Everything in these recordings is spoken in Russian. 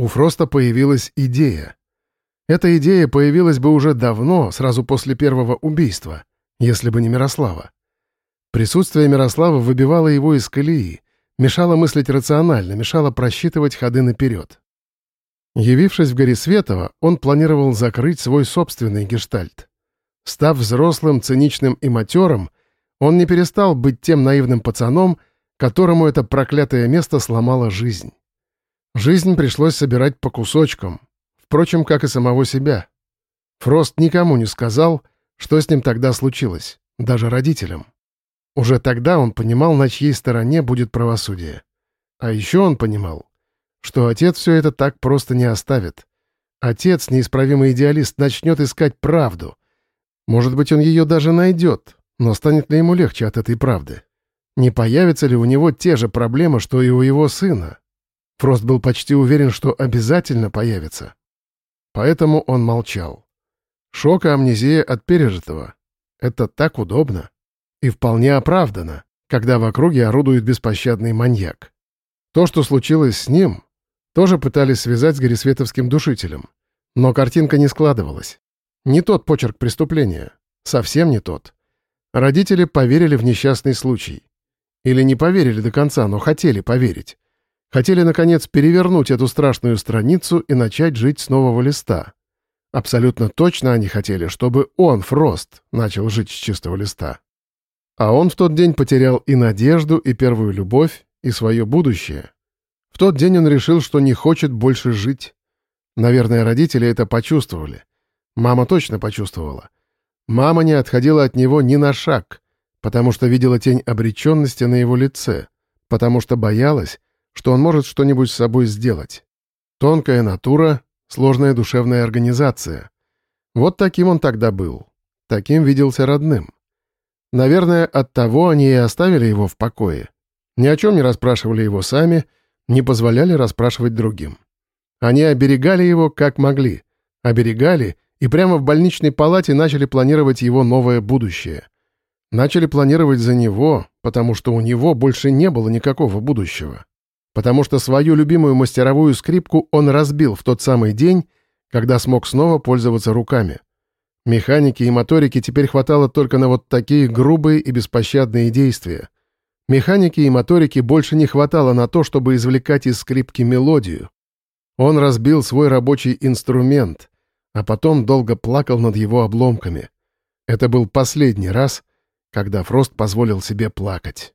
У Фроста появилась идея. Эта идея появилась бы уже давно, сразу после первого убийства, если бы не Мирослава. Присутствие Мирослава выбивало его из колеи, мешало мыслить рационально, мешало просчитывать ходы наперед. Явившись в Горисветово, он планировал закрыть свой собственный гештальт. Став взрослым, циничным и матерым, он не перестал быть тем наивным пацаном, которому это проклятое место сломало жизнь. Жизнь пришлось собирать по кусочкам, впрочем, как и самого себя. Фрост никому не сказал, что с ним тогда случилось, даже родителям. Уже тогда он понимал, на чьей стороне будет правосудие. А еще он понимал, что отец все это так просто не оставит. Отец, неисправимый идеалист, начнет искать правду. Может быть, он ее даже найдет, но станет ли ему легче от этой правды? Не появятся ли у него те же проблемы, что и у его сына? Фрост был почти уверен, что обязательно появится. Поэтому он молчал. Шок и амнезия от пережитого. Это так удобно. И вполне оправдано, когда в округе орудует беспощадный маньяк. То, что случилось с ним, тоже пытались связать с Горисветовским душителем. Но картинка не складывалась. Не тот почерк преступления. Совсем не тот. Родители поверили в несчастный случай. Или не поверили до конца, но хотели поверить. Хотели, наконец, перевернуть эту страшную страницу и начать жить с нового листа. Абсолютно точно они хотели, чтобы он, Фрост, начал жить с чистого листа. А он в тот день потерял и надежду, и первую любовь, и свое будущее. В тот день он решил, что не хочет больше жить. Наверное, родители это почувствовали. Мама точно почувствовала. Мама не отходила от него ни на шаг, потому что видела тень обреченности на его лице, потому что боялась, что он может что-нибудь с собой сделать. Тонкая натура, сложная душевная организация. Вот таким он тогда был. Таким виделся родным. Наверное, от того они и оставили его в покое. Ни о чем не расспрашивали его сами — не позволяли расспрашивать другим. Они оберегали его как могли. Оберегали и прямо в больничной палате начали планировать его новое будущее. Начали планировать за него, потому что у него больше не было никакого будущего. Потому что свою любимую мастеровую скрипку он разбил в тот самый день, когда смог снова пользоваться руками. Механики и моторики теперь хватало только на вот такие грубые и беспощадные действия — Механики и моторики больше не хватало на то, чтобы извлекать из скрипки мелодию. Он разбил свой рабочий инструмент, а потом долго плакал над его обломками. Это был последний раз, когда Фрост позволил себе плакать.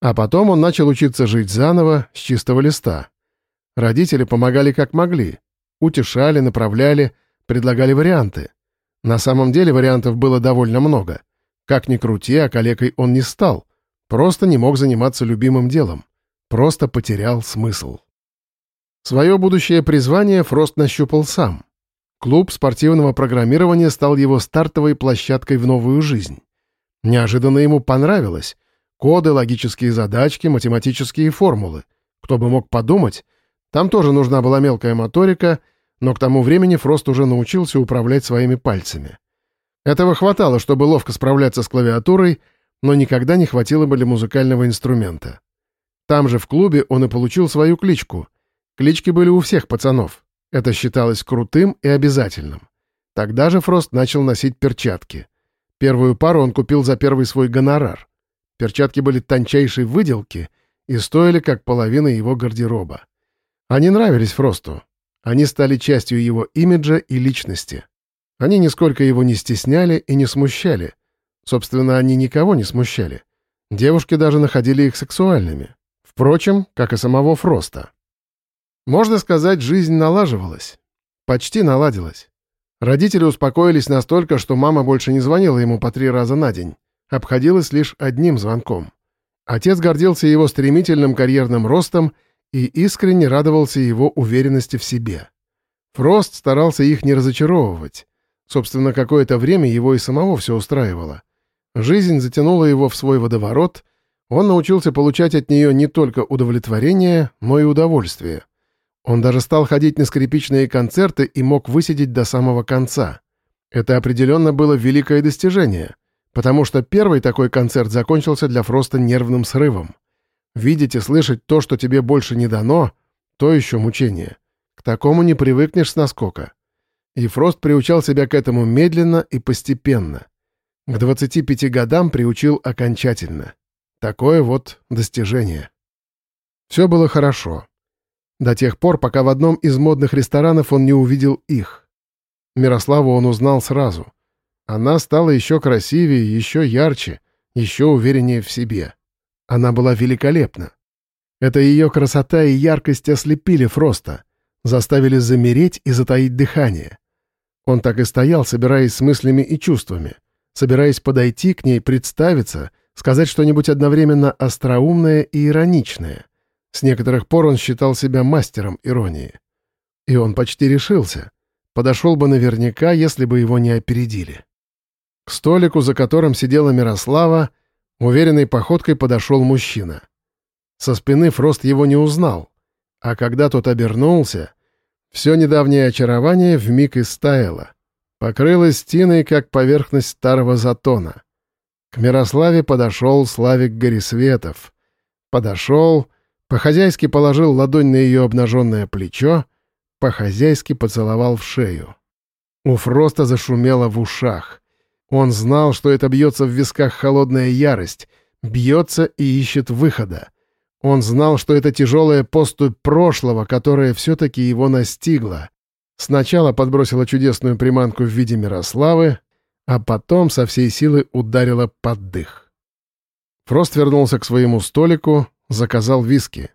А потом он начал учиться жить заново, с чистого листа. Родители помогали как могли. Утешали, направляли, предлагали варианты. На самом деле вариантов было довольно много. Как ни крути, а калекой он не стал. Просто не мог заниматься любимым делом. Просто потерял смысл. Свое будущее призвание Фрост нащупал сам. Клуб спортивного программирования стал его стартовой площадкой в новую жизнь. Неожиданно ему понравилось. Коды, логические задачки, математические формулы. Кто бы мог подумать, там тоже нужна была мелкая моторика, но к тому времени Фрост уже научился управлять своими пальцами. Этого хватало, чтобы ловко справляться с клавиатурой — но никогда не хватило бы для музыкального инструмента. Там же в клубе он и получил свою кличку. Клички были у всех пацанов. Это считалось крутым и обязательным. Тогда же Фрост начал носить перчатки. Первую пару он купил за первый свой гонорар. Перчатки были тончайшей выделки и стоили как половина его гардероба. Они нравились Фросту. Они стали частью его имиджа и личности. Они нисколько его не стесняли и не смущали — Собственно, они никого не смущали. Девушки даже находили их сексуальными. Впрочем, как и самого Фроста. Можно сказать, жизнь налаживалась. Почти наладилась. Родители успокоились настолько, что мама больше не звонила ему по три раза на день. Обходилась лишь одним звонком. Отец гордился его стремительным карьерным ростом и искренне радовался его уверенности в себе. Фрост старался их не разочаровывать. Собственно, какое-то время его и самого все устраивало. Жизнь затянула его в свой водоворот, он научился получать от нее не только удовлетворение, но и удовольствие. Он даже стал ходить на скрипичные концерты и мог высидеть до самого конца. Это определенно было великое достижение, потому что первый такой концерт закончился для Фроста нервным срывом. Видеть и слышать то, что тебе больше не дано, то еще мучение. такому не привыкнешь с наскока. И Фрост приучал себя к этому медленно и постепенно. К 25 годам приучил окончательно. Такое вот достижение. Все было хорошо. До тех пор, пока в одном из модных ресторанов он не увидел их. Мирославу он узнал сразу. Она стала еще красивее, еще ярче, еще увереннее в себе. Она была великолепна. Это ее красота и яркость ослепили Фроста, заставили замереть и затаить дыхание. Он так и стоял, собираясь с мыслями и чувствами, собираясь подойти к ней, представиться, сказать что-нибудь одновременно остроумное и ироничное. С некоторых пор он считал себя мастером иронии. И он почти решился. Подошел бы наверняка, если бы его не опередили. К столику, за которым сидела Мирослава, уверенной походкой подошел мужчина — со спины Фрост его не узнал, а когда тот обернулся, все недавнее очарование вмиг истаяло, покрылось тиной, как поверхность старого затона. К Мирославе подошел Славик Горисветов. Подошел, по-хозяйски положил ладонь на ее обнаженное плечо, по-хозяйски поцеловал в шею. У Фроста зашумело в ушах. Он знал, что это бьется в висках холодная ярость, бьется и ищет выхода. Он знал, что это тяжелая поступь прошлого, которая все-таки его настигла. Сначала подбросила чудесную приманку в виде Мирославы, а потом со всей силы ударила под дых. Фрост вернулся к своему столику, заказал виски.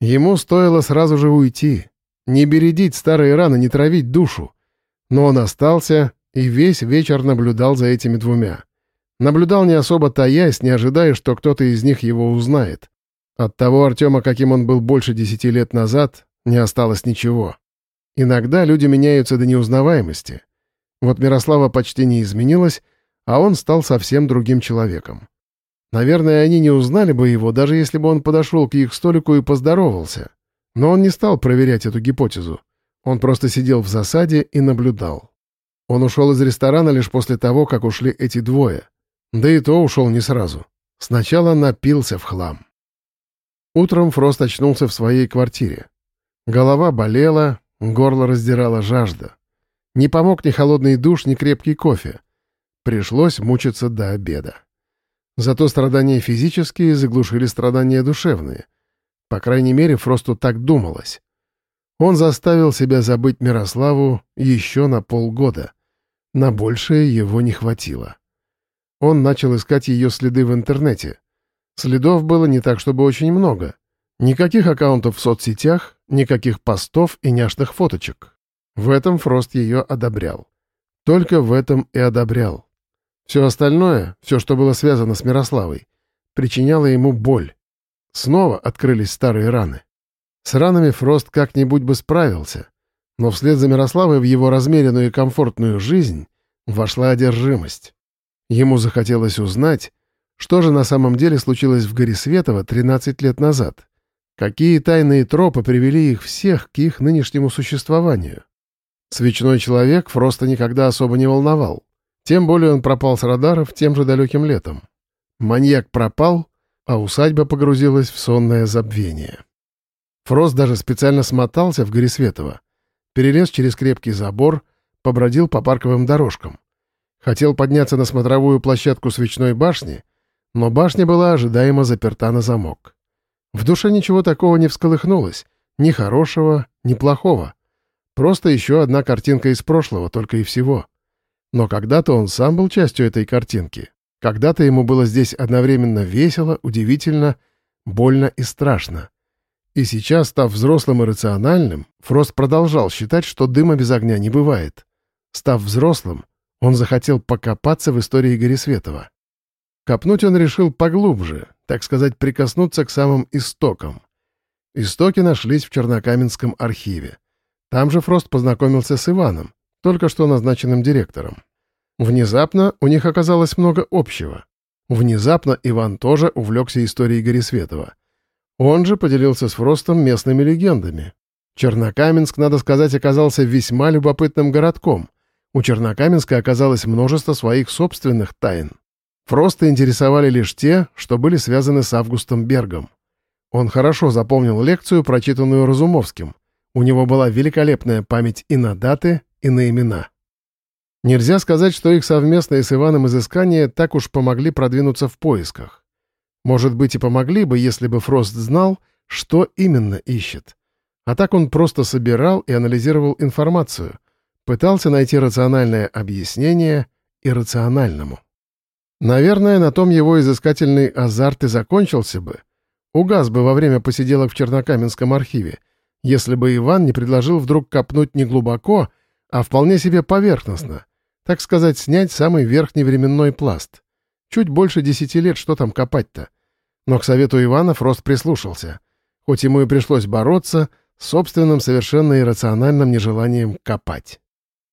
Ему стоило сразу же уйти. Не бередить старые раны, не травить душу. Но он остался и весь вечер наблюдал за этими двумя. Наблюдал не особо таясь, не ожидая, что кто-то из них его узнает. От того Артема, каким он был больше десяти лет назад, не осталось ничего. Иногда люди меняются до неузнаваемости. Вот Мирослава почти не изменилась, а он стал совсем другим человеком. Наверное, они не узнали бы его, даже если бы он подошел к их столику и поздоровался. Но он не стал проверять эту гипотезу. Он просто сидел в засаде и наблюдал. Он ушел из ресторана лишь после того, как ушли эти двое. Да и то ушел не сразу. Сначала напился в хлам. Утром Фрост очнулся в своей квартире. Голова болела, горло раздирала жажда. Не помог ни холодный душ, ни крепкий кофе. Пришлось мучиться до обеда. Зато страдания физические заглушили страдания душевные. По крайней мере, Фросту так думалось. Он заставил себя забыть Мирославу еще на полгода. На большее его не хватило. Он начал искать ее следы в интернете. Следов было не так, чтобы очень много. Никаких аккаунтов в соцсетях, никаких постов и няшных фоточек. В этом Фрост ее одобрял. Только в этом и одобрял. Все остальное, все, что было связано с Мирославой, причиняло ему боль. Снова открылись старые раны. С ранами Фрост как-нибудь бы справился, но вслед за Мирославой в его размеренную и комфортную жизнь вошла одержимость. Ему захотелось узнать, что же на самом деле случилось в Горисветово 13 лет назад? Какие тайные тропы привели их всех к их нынешнему существованию? Свечной человек Фроста никогда особо не волновал. Тем более он пропал с радаров тем же далеким летом. Маньяк пропал, а усадьба погрузилась в сонное забвение. Фрост даже специально смотался в Горисветово, перелез через крепкий забор, побродил по парковым дорожкам. Хотел подняться на смотровую площадку свечной башни — но башня была ожидаемо заперта на замок. В душе ничего такого не всколыхнулось, ни хорошего, ни плохого. Просто еще одна картинка из прошлого, только и всего. Но когда-то он сам был частью этой картинки. Когда-то ему было здесь одновременно весело, удивительно, больно и страшно. И сейчас, став взрослым и рациональным, Фрост продолжал считать, что дыма без огня не бывает. Став взрослым, он захотел покопаться в истории Горисветова. Копнуть он решил поглубже, так сказать, прикоснуться к самым истокам. Истоки нашлись в Чернокаменском архиве. Там же Фрост познакомился с Иваном, только что назначенным директором. Внезапно у них оказалось много общего. Внезапно Иван тоже увлекся историей Горисветова. Он же поделился с Фростом местными легендами. Чернокаменск, надо сказать, оказался весьма любопытным городком. У Чернокаменска оказалось множество своих собственных тайн. Фроста интересовали лишь те, что были связаны с Августом Бергом. Он хорошо запомнил лекцию, прочитанную Разумовским. У него была великолепная память и на даты, и на имена. Нельзя сказать, что их совместные с Иваном изыскания так уж помогли продвинуться в поисках. Может быть, и помогли бы, если бы Фрост знал, что именно ищет. А так он просто собирал и анализировал информацию, пытался найти рациональное объяснение иррациональному. Наверное, на том его изыскательный азарт и закончился бы. Угас бы во время посиделок в Чернокаменском архиве, если бы Иван не предложил вдруг копнуть не глубоко, а вполне себе поверхностно, так сказать, снять самый верхний временной пласт. Чуть больше десяти лет, что там копать-то? Но к совету Ивана Фрост прислушался. Хоть ему и пришлось бороться с собственным совершенно иррациональным нежеланием копать.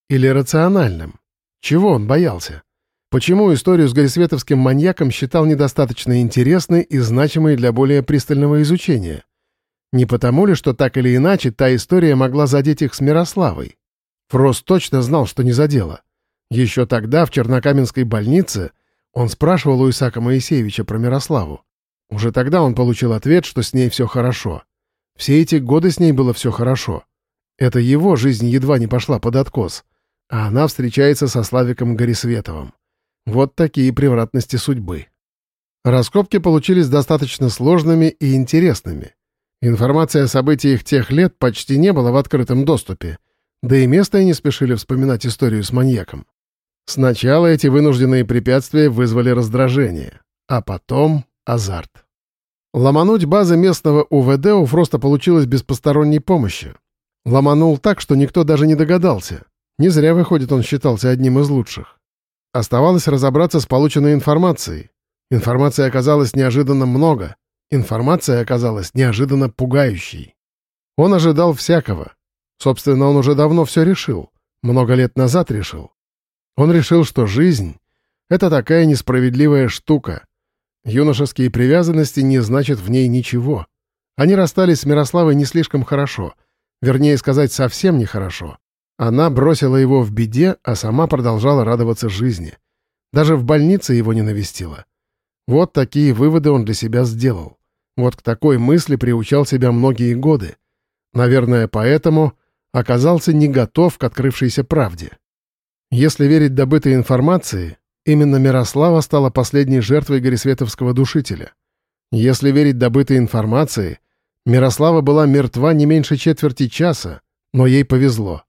Или рациональным. Чего он боялся? Почему историю с Горисветовским маньяком считал недостаточно интересной и значимой для более пристального изучения? Не потому ли, что так или иначе та история могла задеть их с Мирославой? Фрост точно знал, что не задела. Еще тогда, в Чернокаменской больнице, он спрашивал у Исака Моисеевича про Мирославу. Уже тогда он получил ответ, что с ней все хорошо. Все эти годы с ней было все хорошо. Это его жизнь едва не пошла под откос, а она встречается со Славиком Горисветовым. Вот такие превратности судьбы. Раскопки получились достаточно сложными и интересными. Информация о событиях тех лет почти не была в открытом доступе, да и место и не спешили вспоминать историю с маньяком. Сначала эти вынужденные препятствия вызвали раздражение, а потом — азарт. Ломануть базы местного УВД у Фроста получилось без посторонней помощи. Ломанул так, что никто даже не догадался. Не зря, выходит, он считался одним из лучших. Оставалось разобраться с полученной информацией. Информации оказалось неожиданно много. Информация оказалась неожиданно пугающей. Он ожидал всякого. Собственно, он уже давно все решил. Много лет назад решил. Он решил, что жизнь — это такая несправедливая штука. Юношеские привязанности не значат в ней ничего. Они расстались с Мирославой не слишком хорошо. Вернее сказать, совсем нехорошо. Она бросила его в беде, а сама продолжала радоваться жизни. Даже в больнице его не навестила. Вот такие выводы он для себя сделал. Вот к такой мысли приучал себя многие годы. Наверное, поэтому оказался не готов к открывшейся правде. Если верить добытой информации, именно Мирослава стала последней жертвой Горисветовского душителя. Если верить добытой информации, Мирослава была мертва не меньше четверти часа, но ей повезло.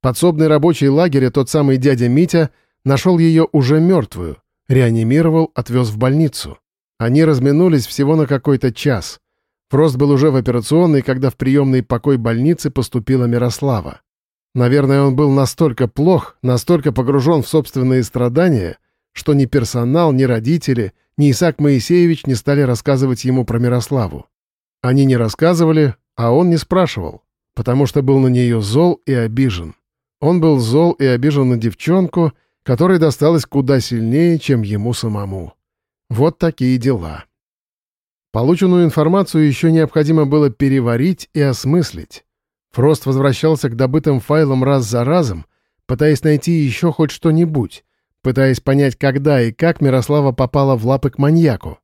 Подсобный рабочий лагеря, тот самый дядя Митя, нашел ее уже мертвую, реанимировал, отвез в больницу. Они разминулись всего на какой-то час. Фрост был уже в операционной, когда в приемный покой больницы поступила Мирослава. Наверное, он был настолько плох, настолько погружен в собственные страдания, что ни персонал, ни родители, ни Исаак Моисеевич не стали рассказывать ему про Мирославу. Они не рассказывали, а он не спрашивал, потому что был на нее зол и обижен. Он был зол и обижен на девчонку, которой досталось куда сильнее, чем ему самому. Вот такие дела. Полученную информацию еще необходимо было переварить и осмыслить. Фрост возвращался к добытым файлам раз за разом, пытаясь найти еще хоть что-нибудь, пытаясь понять, когда и как Мирослава попала в лапы к маньяку.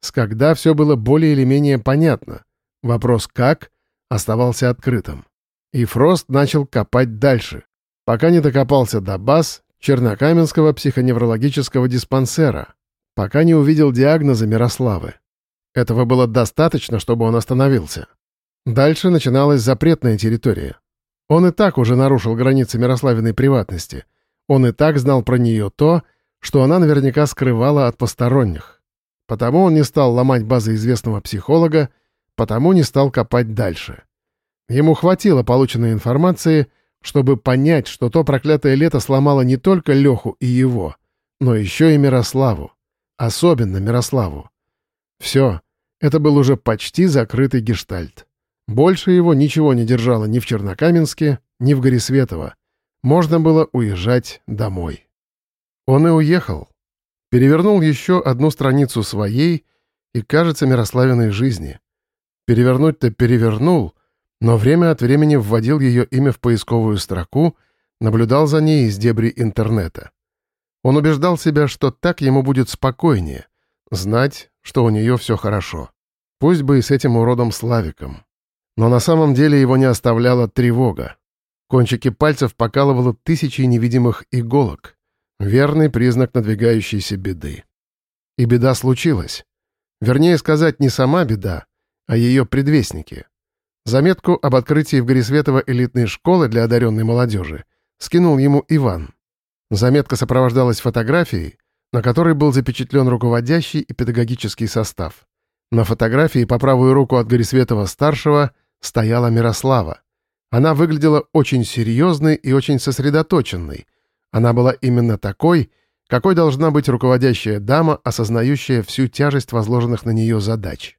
С когда все было более или менее понятно. Вопрос «как» оставался открытым. И Фрост начал копать дальше пока не докопался до баз Чернокаменского психоневрологического диспансера, пока не увидел диагноза Мирославы. Этого было достаточно, чтобы он остановился. Дальше начиналась запретная территория. Он и так уже нарушил границы Мирославиной приватности. Он и так знал про нее то, что она наверняка скрывала от посторонних. Потому он не стал ломать базы известного психолога, потому не стал копать дальше. Ему хватило полученной информации — чтобы понять, что то проклятое лето сломало не только Леху и его, но еще и Мирославу. Особенно Мирославу. Все, это был уже почти закрытый гештальт. Больше его ничего не держало ни в Чернокаменске, ни в Горисветово. Можно было уезжать домой. Он и уехал. Перевернул еще одну страницу своей и, кажется, Мирославиной жизни. Перевернуть-то перевернул — но время от времени вводил ее имя в поисковую строку, наблюдал за ней из дебри интернета. Он убеждал себя, что так ему будет спокойнее, знать, что у нее все хорошо. Пусть бы и с этим уродом Славиком. Но на самом деле его не оставляла тревога. Кончики пальцев покалывало тысячи невидимых иголок. Верный признак надвигающейся беды. И беда случилась. Вернее сказать, не сама беда, а ее предвестники. Заметку об открытии в Горисветово элитной школы для одаренной молодежи скинул ему Иван. Заметка сопровождалась фотографией, на которой был запечатлен руководящий и педагогический состав. На фотографии по правую руку от Горисветова-старшего стояла Мирослава. Она выглядела очень серьезной и очень сосредоточенной. Она была именно такой, какой должна быть руководящая дама, осознающая всю тяжесть возложенных на нее задач.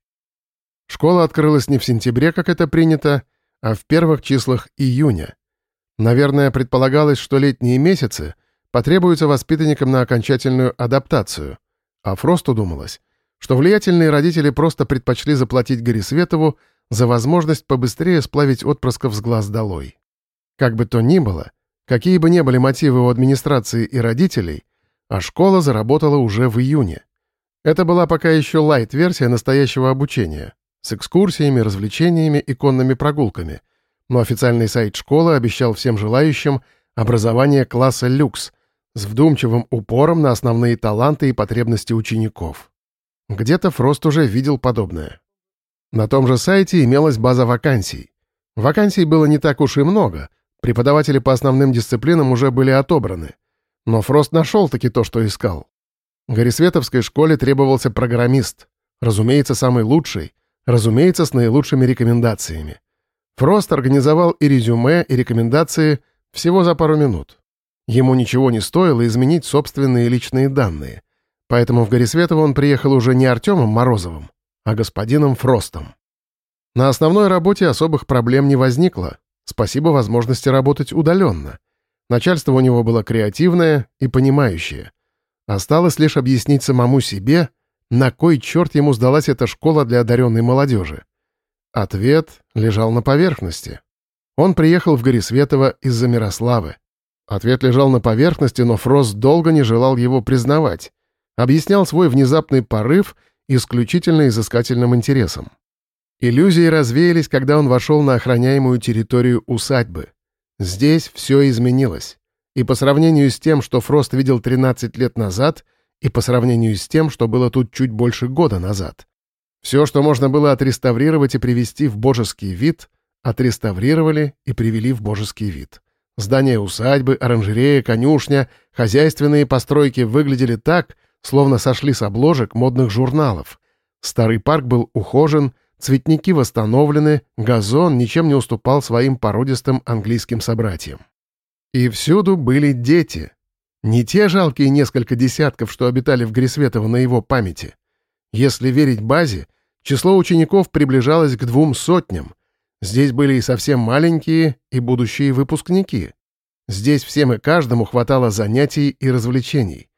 Школа открылась не в сентябре, как это принято, а в первых числах июня. Наверное, предполагалось, что летние месяцы потребуются воспитанникам на окончательную адаптацию, а Фросту думалось, что влиятельные родители просто предпочли заплатить Горисветову за возможность побыстрее сплавить отпрысков с глаз долой. Как бы то ни было, какие бы ни были мотивы у администрации и родителей, а школа заработала уже в июне. Это была пока еще лайт-версия настоящего обучения, с экскурсиями, развлечениями и конными прогулками, но официальный сайт школы обещал всем желающим образование класса люкс с вдумчивым упором на основные таланты и потребности учеников. Где-то Фрост уже видел подобное. На том же сайте имелась база вакансий. Вакансий было не так уж и много, преподаватели по основным дисциплинам уже были отобраны. Но Фрост нашел-таки то, что искал. Горисветовской школе требовался программист, разумеется, самый лучший, разумеется, с наилучшими рекомендациями. Фрост организовал и резюме, и рекомендации всего за пару минут. Ему ничего не стоило изменить собственные личные данные. Поэтому в Горисветово он приехал уже не Артемом Морозовым, а господином Фростом. На основной работе особых проблем не возникло. Спасибо возможности работать удаленно. Начальство у него было креативное и понимающее. Осталось лишь объяснить самому себе, на кой черт ему сдалась эта школа для одаренной молодежи. Ответ лежал на поверхности. Он приехал в Горисветово из-за Мирославы. Ответ лежал на поверхности, но Фрост долго не желал его признавать. Объяснял свой внезапный порыв исключительно изыскательным интересом. Иллюзии развеялись, когда он вошел на охраняемую территорию усадьбы. Здесь все изменилось. И по сравнению с тем, что Фрост видел 13 лет назад, и по сравнению с тем, что было тут чуть больше года назад. Все, что можно было отреставрировать и привести в божеский вид, отреставрировали и привели в божеский вид. Здания усадьбы, оранжерея, конюшня, хозяйственные постройки выглядели так, словно сошли с обложек модных журналов. Старый парк был ухожен, цветники восстановлены, газон ничем не уступал своим породистым английским собратьям. И всюду были дети. Не те жалкие несколько десятков, что обитали в Грисветово на его памяти. Если верить базе, число учеников приближалось к двум сотням. Здесь были и совсем маленькие, и будущие выпускники. Здесь всем и каждому хватало занятий и развлечений.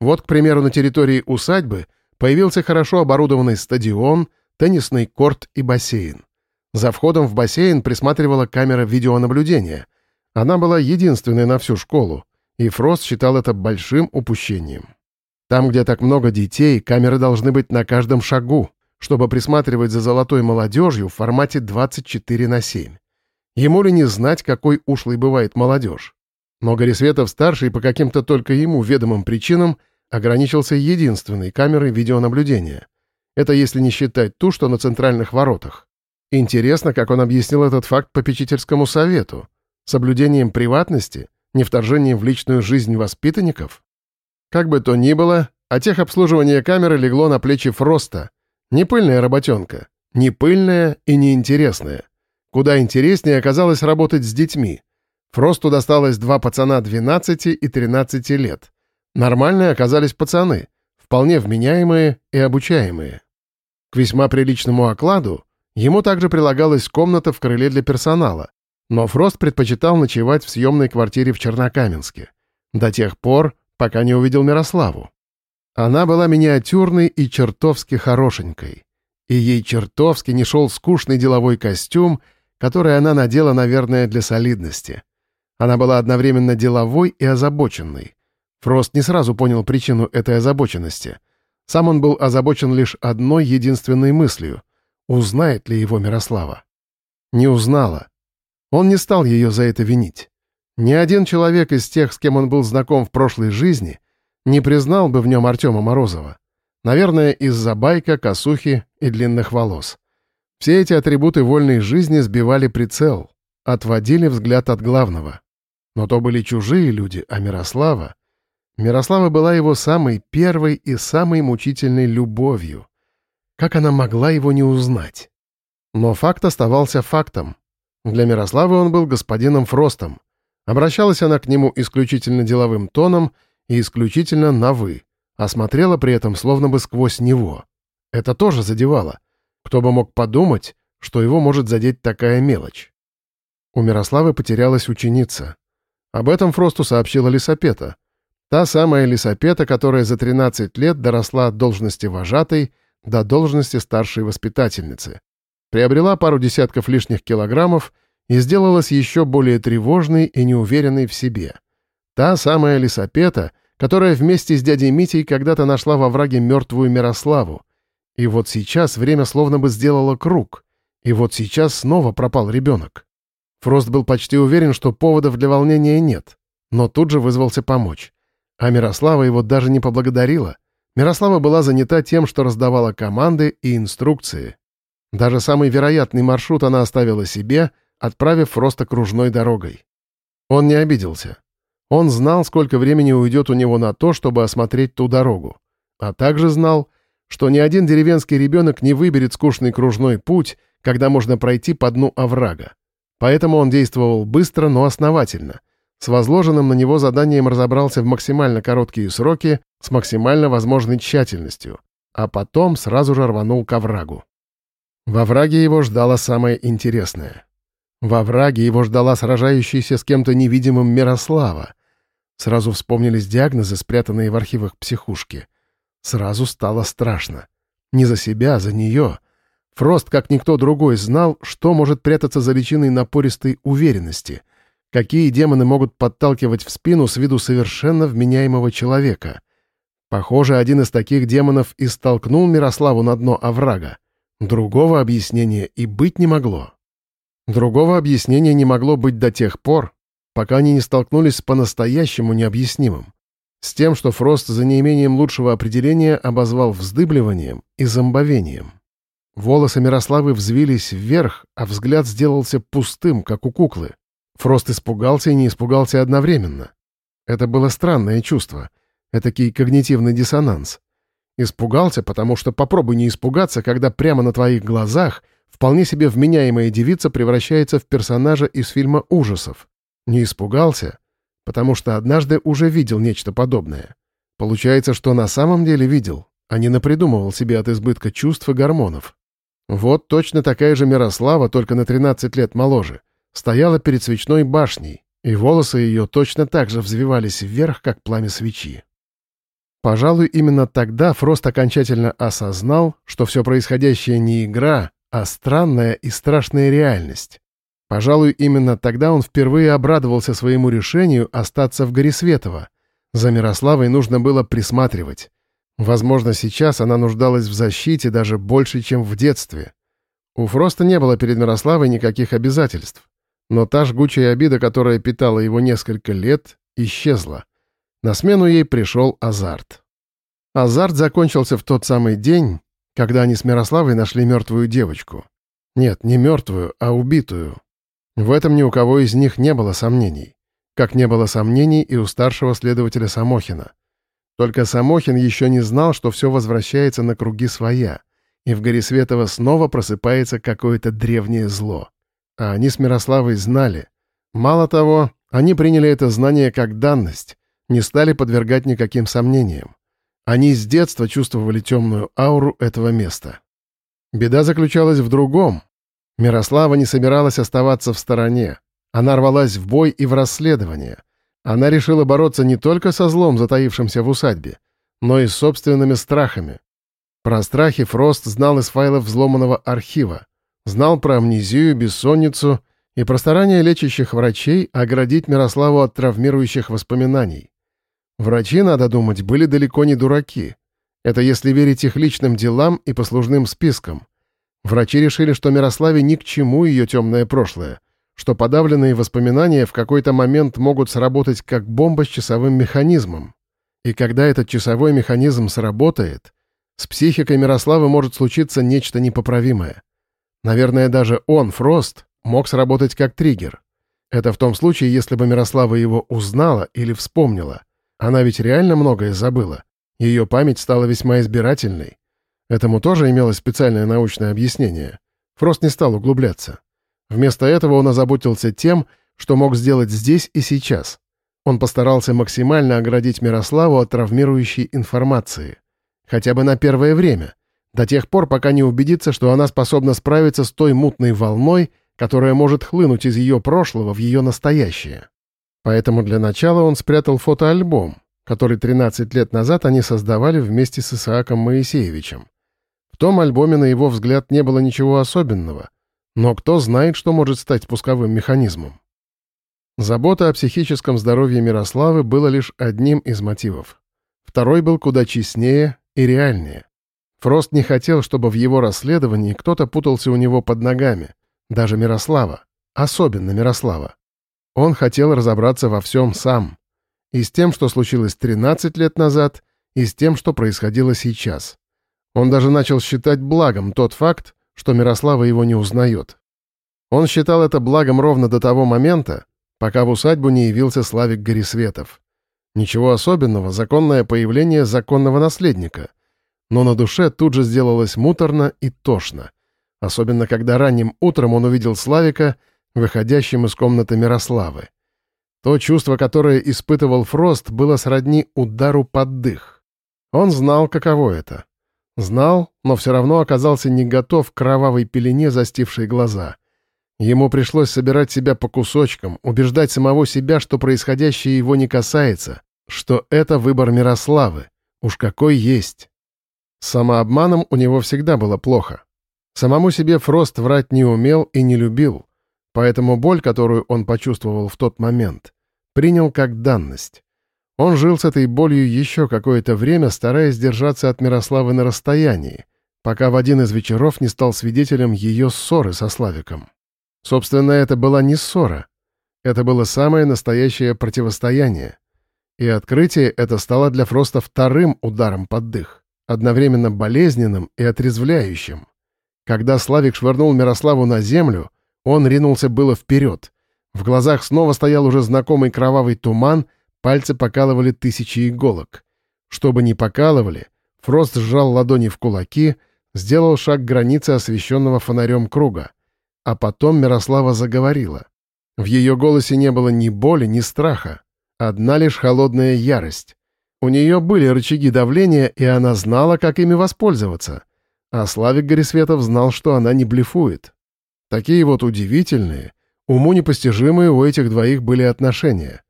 Вот, к примеру, на территории усадьбы появился хорошо оборудованный стадион, теннисный корт и бассейн. За входом в бассейн присматривала камера видеонаблюдения. Она была единственной на всю школу, и Фрост считал это большим упущением. Там, где так много детей, камеры должны быть на каждом шагу, чтобы присматривать за золотой молодежью в формате 24 на 7. Ему ли не знать, какой ушлой бывает молодежь? Но Горисветов-старший по каким-то только ему ведомым причинам ограничился единственной камерой видеонаблюдения. Это если не считать ту, что на центральных воротах. Интересно, как он объяснил этот факт попечительскому совету. Соблюдением приватности, не вторжением в личную жизнь воспитанников? Как бы то ни было, а техобслуживание камеры легло на плечи Фроста. Не пыльная работенка, не пыльная и неинтересная. Куда интереснее оказалось работать с детьми. Фросту досталось два пацана 12 и 13 лет. Нормальные оказались пацаны, вполне вменяемые и обучаемые. К весьма приличному окладу ему также прилагалась комната в крыле для персонала, но Фрост предпочитал ночевать в съемной квартире в Чернокаменске. До тех пор, пока не увидел Мирославу. Она была миниатюрной и чертовски хорошенькой. И ей чертовски не шел скучный деловой костюм, который она надела, наверное, для солидности. Она была одновременно деловой и озабоченной. Фрост не сразу понял причину этой озабоченности. Сам он был озабочен лишь одной единственной мыслью — узнает ли его Мирослава. Не узнала. Он не стал ее за это винить. Ни один человек из тех, с кем он был знаком в прошлой жизни, не признал бы в нем Артема Морозова. Наверное, из-за байка, косухи и длинных волос. Все эти атрибуты вольной жизни сбивали прицел, отводили взгляд от главного. Но то были чужие люди, а Мирослава... Мирослава была его самой первой и самой мучительной любовью. Как она могла его не узнать? Но факт оставался фактом. Для Мирославы он был господином Фростом. Обращалась она к нему исключительно деловым тоном и исключительно на «вы», а смотрела при этом словно бы сквозь него. Это тоже задевало. Кто бы мог подумать, что его может задеть такая мелочь. У Мирославы потерялась ученица. Об этом Фросту сообщила Лисапета. Та самая Лисапета, которая за 13 лет доросла от должности вожатой до должности старшей воспитательницы приобрела пару десятков лишних килограммов и сделалась еще более тревожной и неуверенной в себе. Та самая лисопета, которая вместе с дядей Митей когда-то нашла во враге мертвую Мирославу. И вот сейчас время словно бы сделало круг. И вот сейчас снова пропал ребенок. Фрост был почти уверен, что поводов для волнения нет, но тут же вызвался помочь. А Мирослава его даже не поблагодарила. Мирослава была занята тем, что раздавала команды и инструкции. Даже самый вероятный маршрут она оставила себе, отправив Фроста кружной дорогой. Он не обиделся. Он знал, сколько времени уйдет у него на то, чтобы осмотреть ту дорогу. А также знал, что ни один деревенский ребенок не выберет скучный кружной путь, когда можно пройти по дну оврага. Поэтому он действовал быстро, но основательно. С возложенным на него заданием разобрался в максимально короткие сроки с максимально возможной тщательностью, а потом сразу же рванул к оврагу. Во враге его ждало самое интересное. Во враге его ждала сражающаяся с кем-то невидимым Мирослава. Сразу вспомнились диагнозы, спрятанные в архивах психушки. Сразу стало страшно. Не за себя, а за нее. Фрост, как никто другой, знал, что может прятаться за личиной напористой уверенности. Какие демоны могут подталкивать в спину с виду совершенно вменяемого человека. Похоже, один из таких демонов и столкнул Мирославу на дно оврага. Другого объяснения и быть не могло. Другого объяснения не могло быть до тех пор, пока они не столкнулись с по-настоящему необъяснимым. С тем, что Фрост за неимением лучшего определения обозвал вздыбливанием и зомбовением. Волосы Мирославы взвились вверх, а взгляд сделался пустым, как у куклы. Фрост испугался и не испугался одновременно. Это было странное чувство. Этакий когнитивный диссонанс. Испугался, потому что попробуй не испугаться, когда прямо на твоих глазах вполне себе вменяемая девица превращается в персонажа из фильма ужасов. Не испугался, потому что однажды уже видел нечто подобное. Получается, что на самом деле видел, а не напридумывал себе от избытка чувств и гормонов. Вот точно такая же Мирослава, только на 13 лет моложе, стояла перед свечной башней, и волосы ее точно так же взвивались вверх, как пламя свечи. Пожалуй, именно тогда Фрост окончательно осознал, что все происходящее не игра, а странная и страшная реальность. Пожалуй, именно тогда он впервые обрадовался своему решению остаться в Горисветово. За Мирославой нужно было присматривать. Возможно, сейчас она нуждалась в защите даже больше, чем в детстве. У Фроста не было перед Мирославой никаких обязательств. Но та жгучая обида, которая питала его несколько лет, исчезла. На смену ей пришел азарт. Азарт закончился в тот самый день, когда они с Мирославой нашли мертвую девочку. Нет, не мертвую, а убитую. В этом ни у кого из них не было сомнений. Как не было сомнений и у старшего следователя Самохина. Только Самохин еще не знал, что все возвращается на круги своя, и в горе Светова снова просыпается какое-то древнее зло. А они с Мирославой знали. Мало того, они приняли это знание как данность, не стали подвергать никаким сомнениям. Они с детства чувствовали темную ауру этого места. Беда заключалась в другом. Мирослава не собиралась оставаться в стороне. Она рвалась в бой и в расследование. Она решила бороться не только со злом, затаившимся в усадьбе, но и с собственными страхами. Про страхи Фрост знал из файлов взломанного архива, знал про амнезию, бессонницу и про старания лечащих врачей оградить Мирославу от травмирующих воспоминаний. Врачи, надо думать, были далеко не дураки. Это если верить их личным делам и послужным спискам. Врачи решили, что Мирославе ни к чему ее темное прошлое, что подавленные воспоминания в какой-то момент могут сработать как бомба с часовым механизмом. И когда этот часовой механизм сработает, с психикой Мирославы может случиться нечто непоправимое. Наверное, даже он, Фрост, мог сработать как триггер. Это в том случае, если бы Мирослава его узнала или вспомнила. Она ведь реально многое забыла. Ее память стала весьма избирательной. Этому тоже имелось специальное научное объяснение. Фрост не стал углубляться. Вместо этого он озаботился тем, что мог сделать здесь и сейчас. Он постарался максимально оградить Мирославу от травмирующей информации. Хотя бы на первое время. До тех пор, пока не убедится, что она способна справиться с той мутной волной, которая может хлынуть из ее прошлого в ее настоящее. Поэтому для начала он спрятал фотоальбом, который 13 лет назад они создавали вместе с Исааком Моисеевичем. В том альбоме, на его взгляд, не было ничего особенного, но кто знает, что может стать пусковым механизмом. Забота о психическом здоровье Мирославы было лишь одним из мотивов. Второй был куда честнее и реальнее. Фрост не хотел, чтобы в его расследовании кто-то путался у него под ногами, даже Мирослава, особенно Мирослава. Он хотел разобраться во всем сам. И с тем, что случилось 13 лет назад, и с тем, что происходило сейчас. Он даже начал считать благом тот факт, что Мирослава его не узнает. Он считал это благом ровно до того момента, пока в усадьбу не явился Славик Горисветов. Ничего особенного, законное появление законного наследника. Но на душе тут же сделалось муторно и тошно особенно когда ранним утром он увидел Славика, выходящим из комнаты Мирославы. То чувство, которое испытывал Фрост, было сродни удару под дых. Он знал, каково это. Знал, но все равно оказался не готов к кровавой пелене, застившей глаза. Ему пришлось собирать себя по кусочкам, убеждать самого себя, что происходящее его не касается, что это выбор Мирославы. Уж какой есть. Самообманом у него всегда было плохо. Самому себе Фрост врать не умел и не любил, поэтому боль, которую он почувствовал в тот момент, принял как данность. Он жил с этой болью еще какое-то время, стараясь держаться от Мирославы на расстоянии, пока в один из вечеров не стал свидетелем ее ссоры со Славиком. Собственно, это была не ссора. Это было самое настоящее противостояние. И открытие это стало для Фроста вторым ударом под дых, одновременно болезненным и отрезвляющим. Когда Славик швырнул Мирославу на землю, он ринулся было вперед. В глазах снова стоял уже знакомый кровавый туман, пальцы покалывали тысячи иголок. Чтобы не покалывали, Фрост сжал ладони в кулаки, сделал шаг к границе освещенного фонарем круга. А потом Мирослава заговорила. В ее голосе не было ни боли, ни страха. Одна лишь холодная ярость. У нее были рычаги давления, и она знала, как ими воспользоваться. А Славик Горисветов знал, что она не блефует. Такие вот удивительные, уму непостижимые у этих двоих были отношения.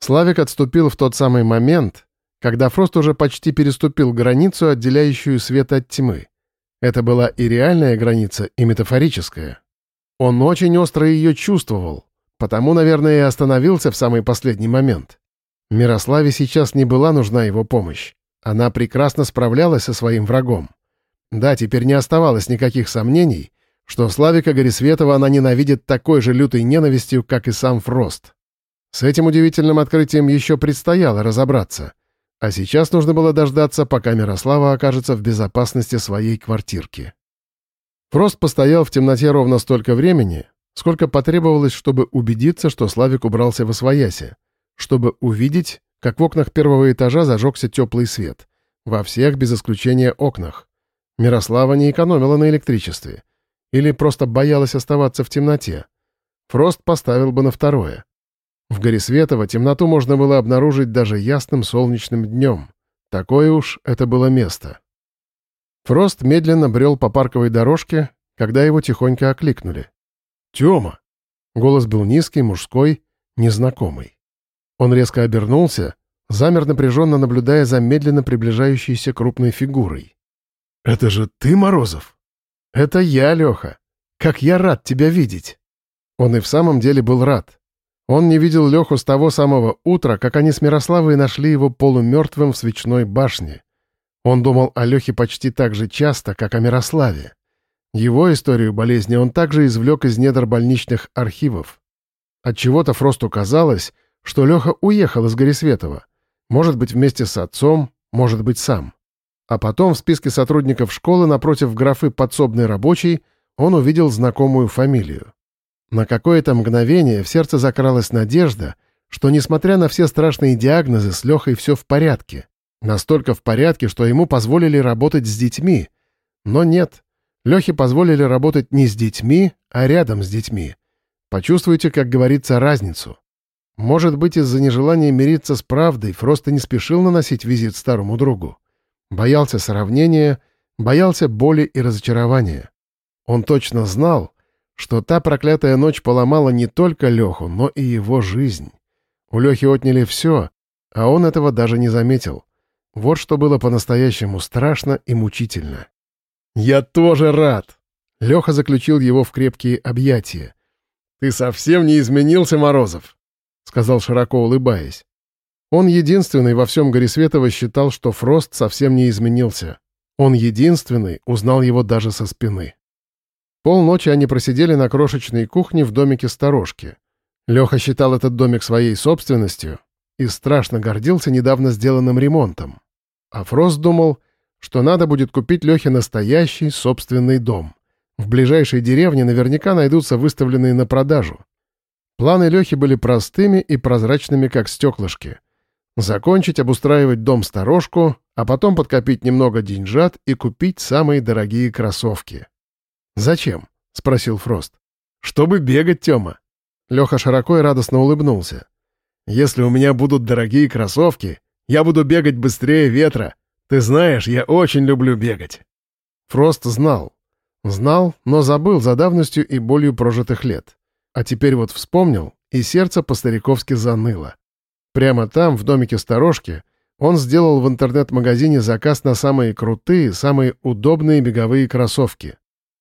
Славик отступил в тот самый момент, когда Фрост уже почти переступил границу, отделяющую свет от тьмы. Это была и реальная граница, и метафорическая. Он очень остро ее чувствовал, потому, наверное, и остановился в самый последний момент. Мирославе сейчас не была нужна его помощь. Она прекрасно справлялась со своим врагом. Да, теперь не оставалось никаких сомнений, что Славика Горисветова она ненавидит такой же лютой ненавистью, как и сам Фрост. С этим удивительным открытием еще предстояло разобраться. А сейчас нужно было дождаться, пока Мирослава окажется в безопасности своей квартирки. Фрост постоял в темноте ровно столько времени, сколько потребовалось, чтобы убедиться, что Славик убрался в освоясе, чтобы увидеть, как в окнах первого этажа зажегся теплый свет. Во всех, без исключения, окнах. Мирослава не экономила на электричестве. Или просто боялась оставаться в темноте. Фрост поставил бы на второе. В Горисветово темноту можно было обнаружить даже ясным солнечным днем. Такое уж это было место. Фрост медленно брел по парковой дорожке, когда его тихонько окликнули. «Тёма!» Голос был низкий, мужской, незнакомый. Он резко обернулся, замер напряженно наблюдая за медленно приближающейся крупной фигурой. «Это же ты, Морозов?» «Это я, Леха. Как я рад тебя видеть!» Он и в самом деле был рад. Он не видел Леху с того самого утра, как они с Мирославой нашли его полумертвым в свечной башне. Он думал о Лехе почти так же часто, как о Мирославе. Его историю болезни он также извлек из недр больничных архивов. Отчего-то Фросту казалось, что Леха уехал из Горисветова. Может быть, вместе с отцом, может быть, сам. А потом в списке сотрудников школы напротив графы «подсобный рабочий» он увидел знакомую фамилию. На какое-то мгновение в сердце закралась надежда, что, несмотря на все страшные диагнозы, с Лехой все в порядке. Настолько в порядке, что ему позволили работать с детьми. Но нет, Лехе позволили работать не с детьми, а рядом с детьми. Почувствуйте, как говорится, разницу. Может быть, из-за нежелания мириться с правдой Фрост не спешил наносить визит старому другу. Боялся сравнения, боялся боли и разочарования. Он точно знал, что та проклятая ночь поломала не только Леху, но и его жизнь. У Лехи отняли все, а он этого даже не заметил. Вот что было по-настоящему страшно и мучительно. «Я тоже рад!» Леха заключил его в крепкие объятия. «Ты совсем не изменился, Морозов!» — сказал широко улыбаясь. Он единственный во всем Горисветово считал, что Фрост совсем не изменился. Он единственный узнал его даже со спины. Полночи они просидели на крошечной кухне в домике сторожки. Леха считал этот домик своей собственностью и страшно гордился недавно сделанным ремонтом. А Фрост думал, что надо будет купить Лехе настоящий собственный дом. В ближайшей деревне наверняка найдутся выставленные на продажу. Планы Лехи были простыми и прозрачными, как стеклышки — Закончить обустраивать дом-сторожку, а потом подкопить немного деньжат и купить самые дорогие кроссовки. «Зачем?» — спросил Фрост. «Чтобы бегать, Тёма». Леха широко и радостно улыбнулся. «Если у меня будут дорогие кроссовки, я буду бегать быстрее ветра. Ты знаешь, я очень люблю бегать». Фрост знал. Знал, но забыл за давностью и болью прожитых лет. А теперь вот вспомнил, и сердце по-стариковски заныло. Прямо там, в домике сторожки, он сделал в интернет-магазине заказ на самые крутые, самые удобные беговые кроссовки.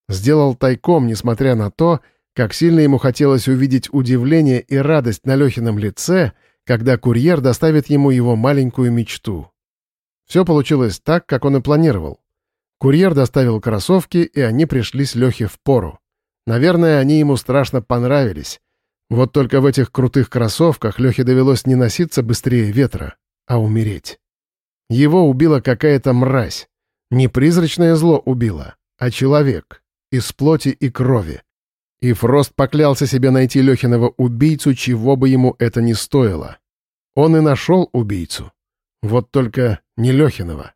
Сделал тайком, несмотря на то, как сильно ему хотелось увидеть удивление и радость на Лехином лице, когда курьер доставит ему его маленькую мечту. Все получилось так, как он и планировал. Курьер доставил кроссовки, и они пришлись Лехе в пору. Наверное, они ему страшно понравились. Вот только в этих крутых кроссовках Лехе довелось не носиться быстрее ветра, а умереть. Его убила какая-то мразь. Не призрачное зло убило, а человек. Из плоти и крови. И Фрост поклялся себе найти Лехиного убийцу, чего бы ему это ни стоило. Он и нашел убийцу. Вот только не Лехиного.